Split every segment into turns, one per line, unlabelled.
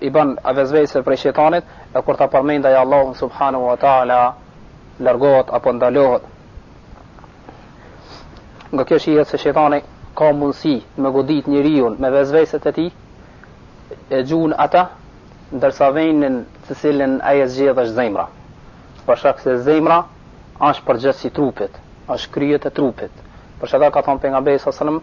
i
bën vezvese prej shejtanit, e kur ta përmend ai Allahun subhanahu wa taala largohet apo ndalohet. Nga kjo shihet se shejtani ka mundësi me godit njeriun me vezveset e tij, e gjun ata ndërsa venin të cilin ai e zgjedh është zemra. Për shkak se zemra është përgjegjësi i trupit, është kryet e trupit. Për shkak ka thënë pejgamberi sallallahu alajhi wasallam,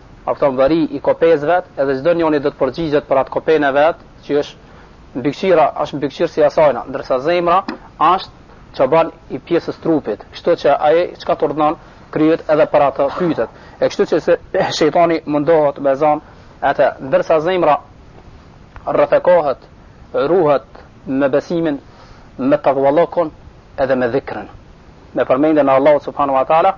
Asht bari i kopesë vet edhe çdo njoni do të përgjigjet për atë kopenë e vet që është mbikëqyra është mbikëqyrësi i sajna ndërsa zemra është çoban i pjesëve t'trupit kështu që ai çka të urdhënon kryhet edhe për atë pyetet e kështu që se shejtani mundohet me zan atë ndërsa zemra rrethohet ruhet me besimin me takvallokun edhe me dhikrën me përmendjen e Allahut subhanahu wa taala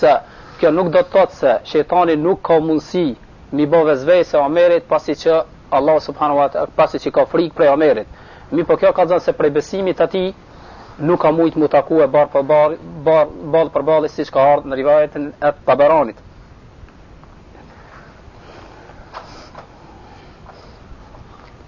se kjo nuk do të thotë se shejtani nuk ka mundësi mi bo vezvese Omerit pasi që Allahu subhanahu wa taala pasi që ka frikë prej Omerit. Mirpo kjo kallzon se prej besimit t'atij nuk ka mujt mu taku ballë për ballë, ball, ballë për ballë, siç ka ardhë në rivajetin e Taberanit.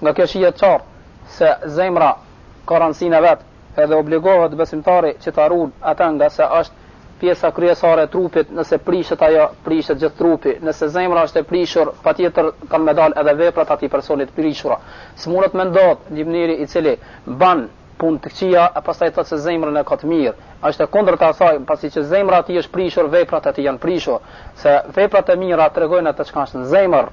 Nga kjo shihet qartë se zemra ka rëndësinë e vet, edhe obligohet besimtari që ta ruan atë nga se është pjesa kryesore e trupit, nëse prishet ajo, prishet gjithë trupi, nëse zemra është e prishur, patjetër kanë me dalë edhe veprat e atij personi të prishura. S'mundet me ndodhë një njeri i cili bën punë të këqija e pastaj thotë se zemrën e ka të mirë. Është e kundërta e asaj, pasi që zemra e tij është prishur, veprat e tij janë prishur, se veprat e mira tregojnë atë çka është në zemër.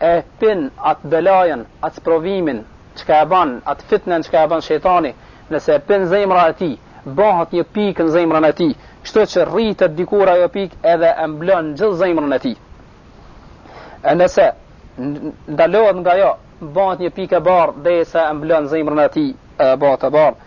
e pin at belajën at sprovimin çka e ban at fitnen çka e ban shejtani nëse e pin zemra e tij bëhet një pikë në zemrën e tij kshtu që rritet dikur ajo pikë edhe e mblon gjith zemrën e tij e nëse ndalohet nga ajo bëhet një pikë e bardhë derisa e mblon zemrën e tij e bëhet e bardhë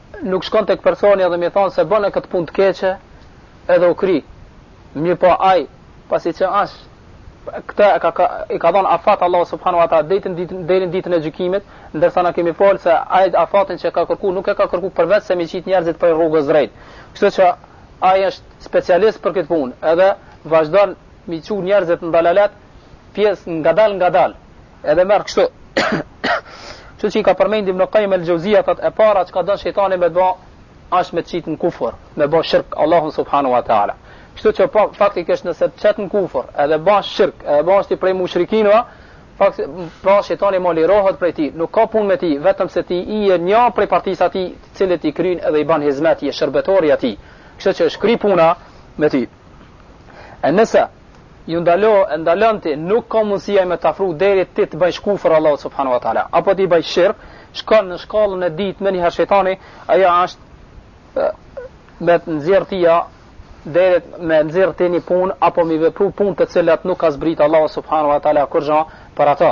nuk shkon tek personi edhe mi thon se bënë këtë punë të keqe edhe u kri mirëpo ai pasi që afatin e ka, ka i ka dhënë afat Allahu subhanahu wa taala deri në ditën deri në ditën e gjykimit ndërsa na kemi fol se ai afatin që ka kërku nuk e ka kërku përveç se mi qit njerëzit prej rrugës drejt kështu që ai është specialist për këtë punë edhe vazhdon mi çu njerëzit në dalalet pjesë ngadal ngadal Edhe e merr kështu. Kështu që i ka përmend Ibn Qayyim al-Jauziyja thot e para çka don shejtani me të bë është me të qit në kufër, me bë shirk Allahun subhanahu wa taala. Kështu që po faktikisht nëse të qet në kufër, edhe bën shirk, edhe bëhesh ti prej mushrikinëve, fakt pra shejtani ma lirohet prej teje, nuk ka punë me ti, vetëm se ti je një prej partisë t'atij, të cilët i kryen edhe i bën hizmet je shërbëtori i atij. Kështu që është kri puna me ty. E nëse Ju ndalo e ndalon ti nuk ka mundësi ai me të afru deri ti të bëjsh kufër Allahut subhanu wa ta'ala apo ti bëjsh shirk shkon në shkallën e dytë menjëherë shejtani ajo është me të nxjerr ti ja deri me nxjerr ti një punë apo me vepru punë të cilat nuk ka zbrit Allahu subhanu wa ta'ala kurgjo për ato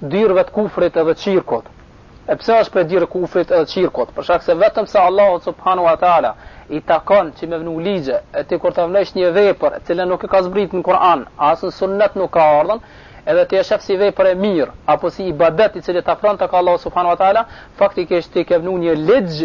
dyrëve të kufrit edhe shirkut. E pse është prej dyrëve të kufrit edhe shirkut? Për shkak se vetëm se Allahu subhanahu wa taala i takon që me vnu ligje, e ti kur të vnesh një vepër, e cila nuk e ka zbrit në Kur'an, as në sunnet nuk ka ardhur, edhe ti e shef si vepër e mirë, apo si ibadet i cili të afron tek Allahu subhanahu wa taala, faktikisht ti ke vnu një ligj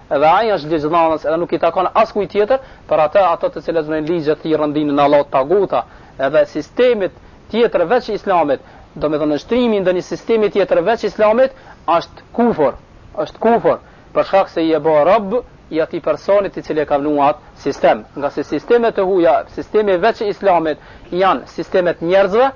Edhe ai është ligjdhënës edhe nuk i takon askujt tjetër, për atë ato të cilët vnojnë ligje thirren në dinin e Allahut taguta, edhe sistemit tjetër veç Islamit, domethënë nënshtrimi ndaj një sistemi tjetër veç Islamit është kufur, është kufur, për shkak se je bo rob i atij personi i cili e ka vënë atë sistem, ngase sistemet e huaja, sistemi veç Islamit janë sistemet e njerëzve,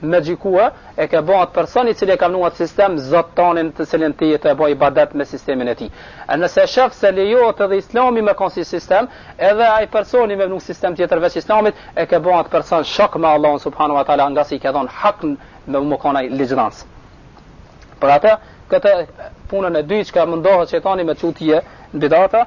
Me gjikue, e ke bo atë person i cili e ka vënë atë sistem zot tandin të cilin ti i bon ibadet me sistemin e tij. E nëse shef se lejohet edhe Islami me kon si sistem, edhe ai personi me vënë sistem tjetër veç Islamit, e ke bo atë person shok me Allahun subhanu wa taala ngase i ke dhon hakn me kon ai ligjdhans. Për atë këtë punën e dytë që mundohet shejtani me t'qit në bidata,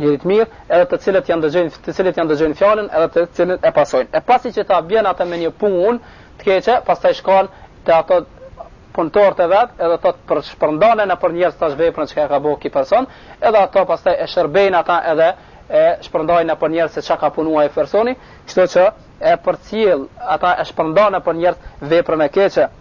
Njeri të mirë, edhe të cilët ia dëgjojnë, të cilët ia dëgjojnë fjalën, edhe të cilët e pasojnë. E pasi që ta bën atë me një punë të keqe, pastaj shkon te ato punëtorë të vet, edhe u thotë shpërndane nëpër njerëz tash veprën që ka bo ky person, edhe ato pastaj e shërbejnë ata edhe e shpërndajnë nëpër njerëz se çka ka punuar ai personi, kështu që e përcjell ata e shpërndajnë nëpër njerëz veprën e keqe.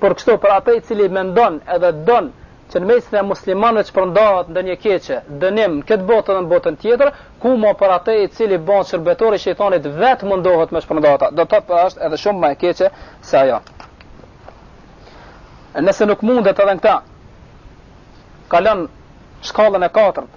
por kështu për atë i cili mendon edhe don që në mesin e muslimanëve të shpërndahet ndonjë e keqe, dënim në këtë botë dhe në botën tjetër, ku mo për atë i cili bëhet shërbetor i shejtanit vetë mundohet me shpërnda ata. Do të thotë pra është edhe shumë më e keqe se ajo. Nëse nuk mundet edhe në këta, kalon në shkallën e katërt,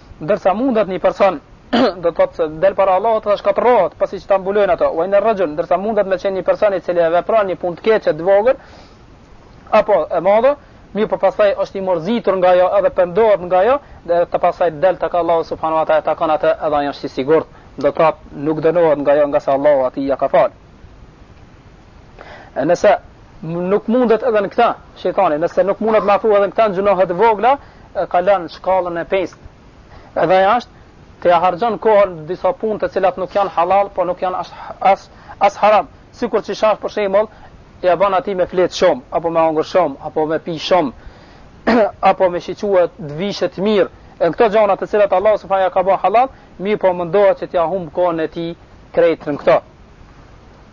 Ndërsa mundet një person, do të thotë se del para Allahut dhe shkatërrohet, pasi që ta mbulojnë ato. Wa inna rajul, ndërsa mundet me qenë një person i cili e vepron një punë të keqe të vogël apo e madhe, mirë po pastaj është i mërzitur nga ajo edhe pendohet nga ajo edhe pastaj del tek Allahu subhanahu wa taala takon atë edhe ai është i sigurt, do të thotë nuk dënohet nga ajo ngase Allahu atij ja ka fal. E nëse nuk mundet edhe në këta, shejtani, nëse nuk mundet me të hudh edhe në këta në gjynahet e vogla, e kalon në shkallën e pest. Edhe ajo është, të ja harxhon kohën në disa punë të cilat nuk janë halal, po nuk janë as, as, as haram. Sikur që është për shembull, ja ban ati me fjet shumë, apo me hangër shumë, apo me pi shumë, apo me shiqu të vishet mirë, e në këto gjona të cilat Allahu subhanehu i ka bo halal, mirëpo mundohet që t'ja humë kohën e tij krejt në këto.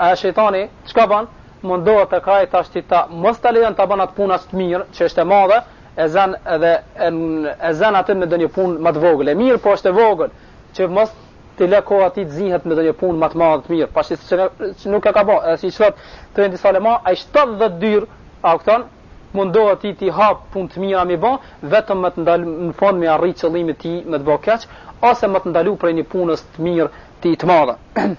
E shejtani çka ban? Mundohet tek ai tash t'i ta mos ta lejon ta bën atë punë aq të mirë, që është e madhe, e zën edhe e, e zën atë me ndonjë punë më të vogël. E mirë po është e vogël, që mos t'i lë kohë atij të zihet me ndonjë punë më të madhe të mirë, pasi që, që nuk e ka bë. Edhe siç thotë Trendi Salema, ai 70 dyer, a kupton? Mundohet t'i t'i hap punë të mira me bë, vetëm me të ndal në fund me arrit qëllimin e tij, me të bë keq, ose me të ndalu prej një punës të mirë ti të madhe.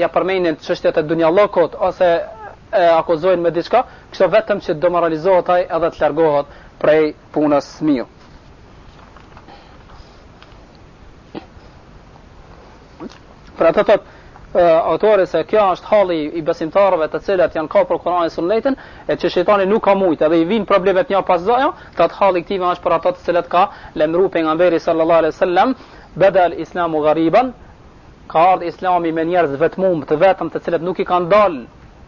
ja përmendin çështjet e dunjallëkut ose e akuzojnë me diçka, kështu vetëm që demoralizohet ai edhe të largohet prej punës së mirë. Pra të thot autori se kjo është halli i besimtarëve të cilët janë kap për Kur'anin e Sunnetin e që shejtani nuk ka mujt edhe i vijnë problemet një pas nja, thot halli i këtyre është për ata të cilët ka lajmëruar pejgamberi sallallahu alaihi wasallam badal islamu ghariban Ka ardhë Islami me njerëz të vetmumë, të vetëm të cilët nuk i kanë dalë,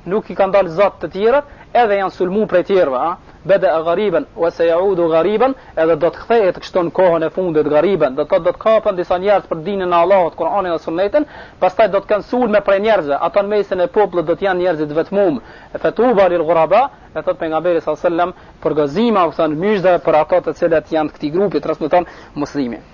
nuk i kanë dalë zot të tjerët, edhe janë sulmu prej tjerëve, a? Bada'a ghariban wa sayaudu ghariban, edhe do të kthehet kështu në kohën e fundit ghariban, do të thotë do të kapen disa njerëz për dinin e Allahut, Kur'anin dhe Sunnetin, pastaj do të kenë sulme prej njerëzve, ato në mesin e popullit do të janë njerëz të vetmumë. Fatuba lil ghuraba, e thot pejgamberi sallallahu alajhi wasallam, përgëzime u thon myzhde për ato të cilët janë të këtij grupi, transmeton Muslimi.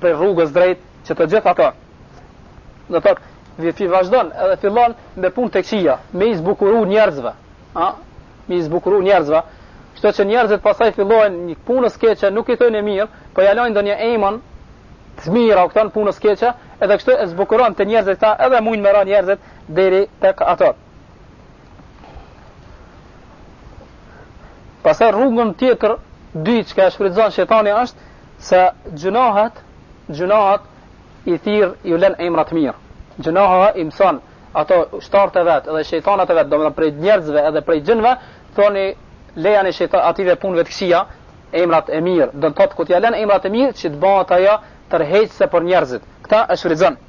prej rrugës drejt që të gjithë ato do thot vi vazhdon edhe fillon me punë të këqija me i zbukuru njerëzve a me i zbukuru njerëzve kështu që njerëzit pasaj fillojnë një punës keqe t'i thojnë e mirë po ja lajnë ndonjë emën të mira u këton punës keqe edhe kështu e zbukuron te njerëzit ta edhe mund me ra njerëzit deri tek ato Pastaj rrugën tjetër dy që ka shfrytëzuar shejtani është se gjynahet, gjynahet i thirr ju lën emra të mirë. Gjynahet, i mëson ato ushtarët e vet dhe shejtanat e vet, domethënë prej njerëzve edhe prej xhinëve, thot lejani shejtan atyre punëve të këqija, emrat e mirë. Do të thotë kur t'ia lën emrat e mirë, që të bëhet ajo tërheqëse për njerëzit. Këtë e shfrytëzon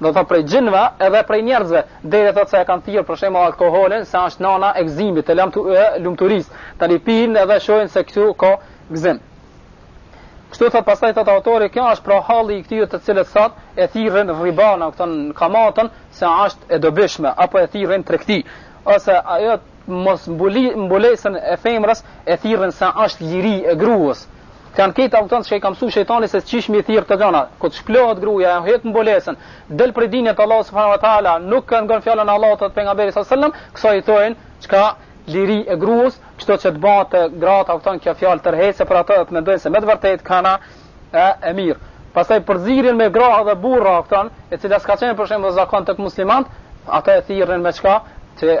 do të thotë prej xhinëve edhe prej njerëzve, deri thotë se e kanë thirrë për shembull alkoolin se është nana e gëzimit, e lumtu e lumturisë. Tani pinë edhe shohin se këtu ka gëzim. Kështu thotë pastaj thotë autori, kjo është pra halli i këtyre të cilët sot e thirrin ribana, kupton, kamatën se është e dobishme apo e thirrin tregti ose ajo mos mbuli mbulesën e femrës e thirrin se është liri e gruas. Janë këta a kupton që i ka mësu shejtani se qysh me i thirr kto gjana, kur të shplohet gruja e hedh mbulesën, del prej dinit të Allahut subhanahu wa ta'ala, nuk ka ngon fjalën e Allahut dhe pejgamberit sa selam, ksaj i thojnë çka liri e grues, kshtu që të bëhen te gratë a kupton kjo fjalë tërheqëse për ato të mendojnë se me të vërtetë ka një e, e mirë. Pastaj përzierjen me gra dhe burra a kupton, e cila s'ka qenë për shembull zakon tek muslimanët, ata e thirrën me çka? Te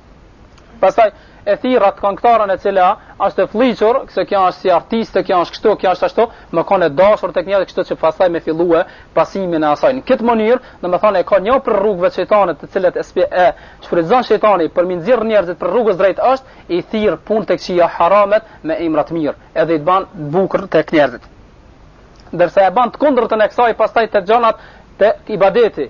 Pastaj e thirrin këngëtaren e cila është e flliqur, se kjo është si artiste, kjo është kështu, kjo është ashtu, me kanë e dashur tek njerëzit kështu që pastaj me fillu pasimin e asaj. Në këtë mënyrë, domethënë e ka një prej rrugëve të shejtanit, të cilat e spe e shfrytëzon shejtani për me i nxjerr njerëzit prej rrugës së drejtë është i thirr punët e këqija haramet me emra të mirë, edhe i bën të bukur tek njerëzit. Ndërsa e bën të kundërtën e kësaj pastaj te gjanat te ibadeti,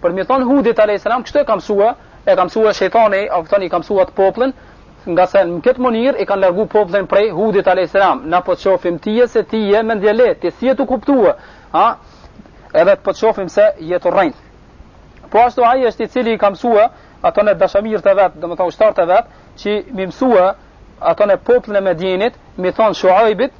Për me i thanë Hudit a.s. kështu e ka mësue, e ka mësue shejtani, a kupton i ka mësue atë poplin, ngase në këtë mënyrë i kanë largu poplin prej Hudit a.s. Na po t'shofim tije se ti je mendjelehtë, ti s'je tu kuptue, ha? edhe të po shofim se je tu rrejtë. Po ashtu ai është i cili i ka mësue, a kupton dashamirët e vet, domethënë ushtarët e vet, që me i mësue, a kupton poplin e Medjenit, me i thanë Shuajbit,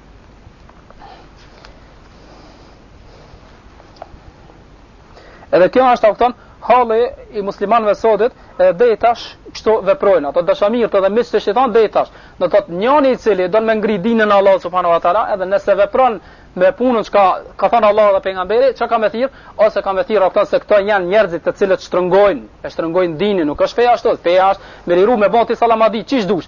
Edhe kjo është a kupton halli i muslimanëve sodit edhe deri tash kështu veprojnë ato dashamirët edhe miqtë e shejtanit deri tash do të thotë njeri i cili do me ngrit dinën e Allahut subhanahu wa taala edhe nëse vepron me punët çka ka thënë Allahu dhe pejgamberi çka kam e thirr ose kam e thirr a kupton se këto janë njerëzit të cilët shtrëngojnë e shtrëngojnë dinën nuk është feja ashtu feja është me liru me bo ti salla madi qysh dush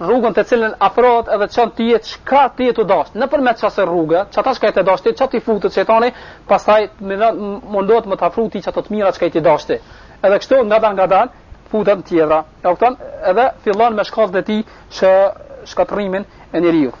rrugën të cilën afrohet edhe çon ti je çka ti je tu dashtë, nëpërmjet çasaj rruge, çata çka je tu dashtë, çaty futet shejtani, pastaj mundohet me t'afru ty çato të mira çka je tu dashtë. Edhe kështu ngadalë ngadalë, futet në tjera. E kupton, edhe fillon me shkallët e tij shkatërrimin e njeriut.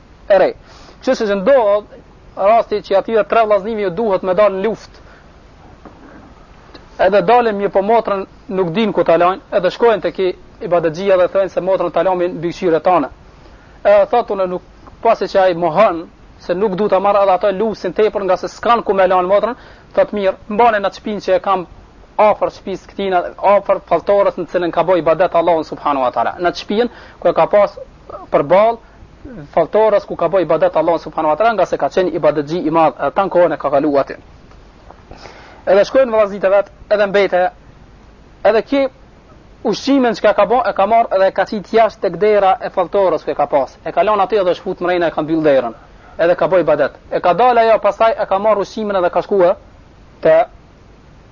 e re. Kështu siç ndodh rasti që atyre tre vllaznive ju duhet me dalë në luftë. Edhe dalin po motrën nuk din ku ta lanë, edhe shkojnë te ki ibadetxhia dhe thonë se motrën ta lamë n'këqyrje tane. Edhe thotë unë nuk pasi që ai mohon se nuk du ta marr edhe ato lusin tepër ngase s'kan ku me lanë motrën, thotë mirë, mbane në shpinë që e kam afër shtëpisë këtina, afër faltores në cilën ka bo ibadet Allahun subhanahu wa taala. Në shpinë ku e ka pas përball faltores ku ka bo ibadet Allahun subhanahu wa ta'ala ngase ka qenë ibadetxhi i madh edhe tanë kohën e ka kalu aty edhe shkojnë vllaznit e vet edhe mbete edhe ki ushqimin që ka ka bo e ka marr edhe e ka qit jashtë te dera e faltores ku e ka pas e ka lanë aty edhe është fut mrena e ka mbyll derën edhe ka bo ibadet e ka dalë ajo pastaj e ka marr ushqimin edhe ka shku te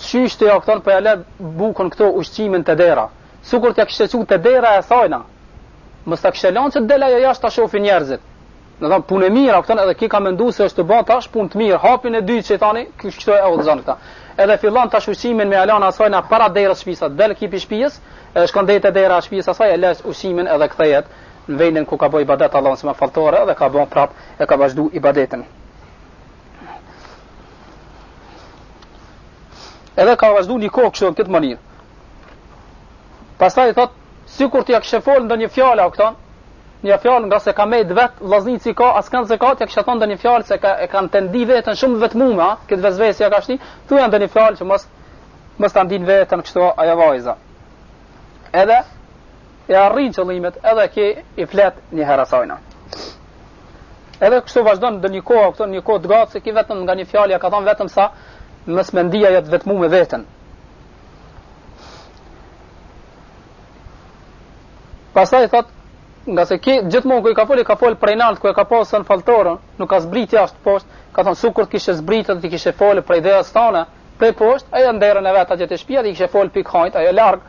Qysh ti, a kupton, po ja le bukën këto ushqimin te dera. Sikur ti ja kishe çu te dera e sajna. Mos e kishe lanë që te dera e jashtë ta shohin njerëzit. Domethanë punë e mirë, a kupton edhe ky ka mendu se është tu banë tash punë të mirë. Hapin e dytë shejtani, kështu e udhëzon këta. Edhe fillon tash ushqimin me ja lanë asajna para derës shpisë. Del ky pi shpijës, edhe shkon deri te dera shpijës asaj e le ushqimin edhe kthehet në vendin ku ka bë ibadet Allahun si në faltore edhe ka bë prap e ka vazhdu ibadetin. Edhe ka vazhdu një kohë kështu në këtë mënyrë. Pastaj i thotë, sikur t'ja kishe folë ndonjë fjalë, a kupton, një fjalë ngase ka met vet vllaznit s'i ka askënd s'e ka t'i kishe thon ndonjë fjalë se ka e kanë tu ndi veten shumë vetmume ha kët vesves ja ka shti thuja ndonjë fjalë që mos mos ta ndin veten kështu ajo vajza edhe e arrin qëllimin edhe ky i flet një herë asajna. Edhe kështu vazhdon edhe një kohë, a kupton një kohë të gatë se ky vetëm nga një fjalë ja ka thënë vetëm sa mos me ndi ajo të vetmume veten. Pastaj thot ngase ky gjithmonë kur i ka fol i ka fol prej nalt ku e ka pasë faltorën, nuk ka zbrit jashtë poshtë, ka thënë sikur të kishe zbritë dhe t'i kishe fol prej derës tane, prej poshtë, ajo n'derën e vet atje te shtëpia dhe i kishe fol pikë hajt, ajo larg.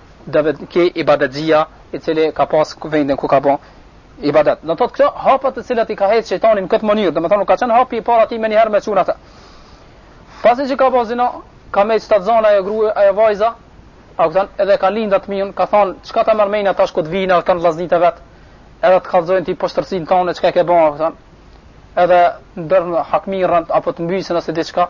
do të thotë ky ibadetxhia i cili ka pas vendin ku ka bë ibadet. Do thotë këto hapa të cilat i ka hedh shejtani në këtë mënyrë, domethonë ka qenë hapi i parë atij menjëherë me çunat. Pasi që ka bë zina, ka met shtatzanë ajo grua, ajo vajza, a kupton, edhe ka lind atë fmiun, ka thon, çka ta marr mendja tash kur të vijnë ata vllaznit e vet. Edhe të kallzojnë ty poshtërsinë tone çka ke bën, a kupton. Edhe ndër hakmirren apo të mbysin ose diçka,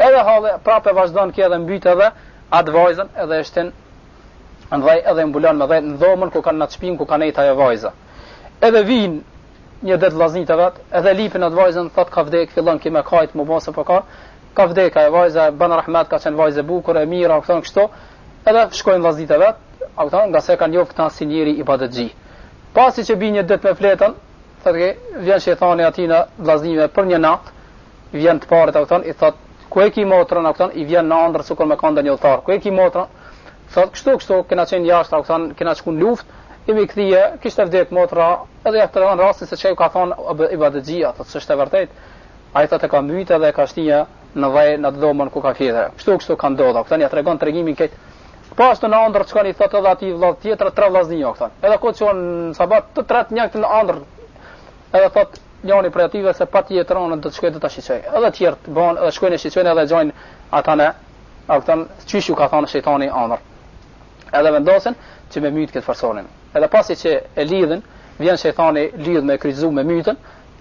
Edhe hala prapë e vazhdon ky edhe mbyt edhe atë vajzën edhe e shtin n'dhe edhe e mbulon me dhe në dhomën ku u kanë n'atë shpinë ku u kanë ata ajo vajza. Edhe vijnë një ditë vllaznit e vet, edhe lypin atë vajzën thotë ka vdek, fillon ky me kajt më mos apo ka. Ka vdek ajo vajza, bën rahmet ka qenë vajzë e bukur e mirë, u thotë kështu. Edhe shkojnë vllaznit e vet, a kupton ngase e kanë njoft këta si njeri ibadetxhi. Pasi që bijnë një ditë me fjet, thotë vjen shejtani atyne vllaznive për një natë, i vjen të parit a kupton i thot ku e ki motrën a kupton i vjen në ëndërr sikur me kanë ndonjë udhtar ku e ki motrën thot kështu kështu kena qenë jashtë a kupton kena shku në luftë jemi kthy kishte vdek motra edhe ja tregon rastin se çka ju ka thon ibadetxhia thot s'është e vërtet ai thot e ka mbyt edhe e ka shti në varr në dhomën ku ka fjetë kështu kështu ka ndodhur a kupton ja tregon tregimin kët Po ashtu në ëndërr çka i thotë edhe atij vëllait tjetër tre vllazni a kupton. Edhe kur çohen sabah të tretë njëjtën ëndërr. Edhe thotë njëri prej atyve se pa tjetër unë do të shkoj do ta shiqoj. Edhe të tjerë të bëhen, edhe shkojnë e shiqojnë edhe gjojnë ata në atë çish ju ka thënë shejtani Amr. Edhe vendosen që me myt këtë personin. Edhe pasi që e lidhin, vjen shejtani lidh me kryqëzu me mytën,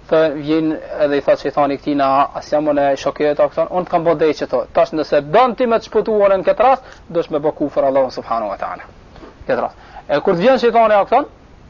dhe vjen edhe i thotë shejtani këtij murgut në shoket do me thënë, unë të kam bë dej kto. Tash nëse don ti me të shpëtuar në këtë rast, do të më bë kufër Allahut subhanahu wa taala. Këtë rast. E kur të vjen shejtani do me thënë,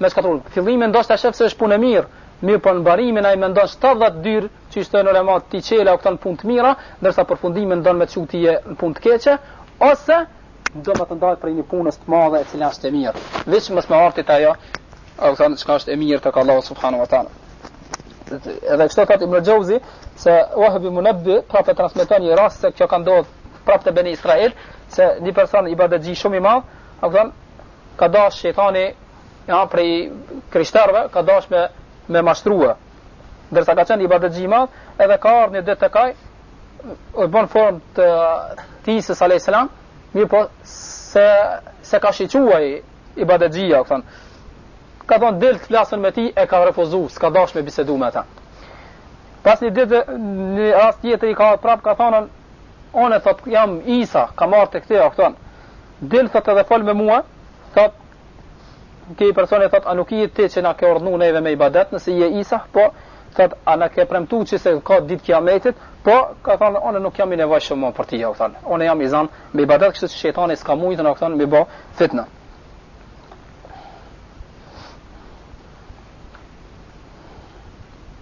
Me mashtru. Fillimi ndoshta shef se është punë e mirë, mirëpo në mbarim ai mendon 70 dyrë, siç thonë ulemat, t'i çel do me thënë punë të mira, ndërsa përfundimin don me çu ty në punë të keqe, ose do me të nda prej një punës të madhe e cila është e mirë. Veç mos me arrit ajo, do me thënë çka është e mirë tek Allahu subhanahu wa taala. Edhe kështu thotë Ibn Jauzi se Wahb ibn Munebbih prapë transmeton një rast se kjo ka ndodhur prapë te Beni Israil se një person ibadetxhi shumë i madh, do me thënë ka dashë shejtani një prej krishterëve ka dashë me e mashtrua ndërsa ka qenë ibadetxhi i madh edhe ka ardhur një ditë tek ai u bë në formë të Isa alayhis salam mirëpo se se ka shiquaj ibadetxhia thon ka thon del të flasën me ti e ka refuzuar s'ka dashë me bisedu me ata pas një ditë në rast tjetër i ka ardh prap ka thonë unë thot jam Isa kam ardh tek ti thon Dil thot edhe fol me mua, thot ky personi thot a nuk je ti që na ke ordhnu neve me ibadet nëse je Isa, po thot a na ke premtu që se ka dit kiametit, po ka thonë unë nuk jam i nevojshëm më për ti, do me thënë. Unë jam i zan me ibadet, kështu që shejtani s'ka mujt do me thënë me bë fitnë.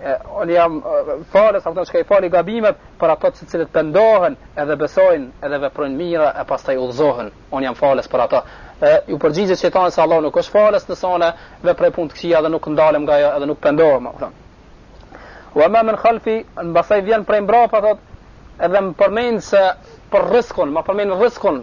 e unë jam falës do me thënë që i fali gabimet për ato të cilët pendohen edhe besojnë edhe veprojnë mira e pastaj udhëzohen unë jam falës për ato e i përgjigjem që them se Allah nuk është falës nëse unë veproj punë të këqija dhe nuk ndalem nga ajo edhe nuk pendohem do me thënë wa emma min khalfi e mbasaj vjen prej mbrapa thot edhe më përmend se për rizkun më përmend rizkun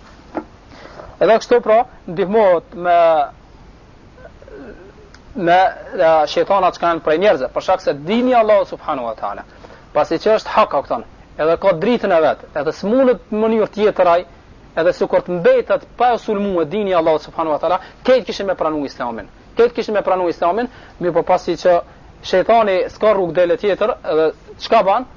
Edhe kështu pra, ndihmohet me me shejtanat që janë prej njerëzve, për shkak se dini i Allahut subhanahu wa taala. Pasi që është hak do me thënë, edhe ka dritën e vet, edhe s'munet në mënyrë tjetër ai, edhe sikur të mbetet pa sulmue dini i Allahut subhanahu wa taala, krejt kishin me pranu Islamin. Krejt kishin me pranu Islamin, mirëpo pasi që shejtani s'ka rrugëdalje tjetër, edhe çka bën?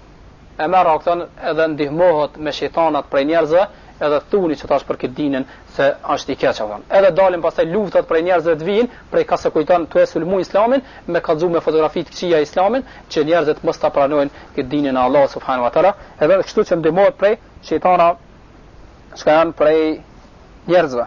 E merr do me thënë edhe ndihmohet me shejtanat prej njerëzve, edhe thuni që tash për këtë dinin se është i keq apo. Edhe dalin pastaj luftat prej njerëzve të vijnë, prej kah s'e kujton tu e sulmu islamin, me kallzu me fotografi të këqija islamin, që njerëzit mos ta pranojnë këtë dinin e Allahut subhanahu wa taala, edhe kështu që ndihmohet prej shejtanave çka janë prej njerëzve.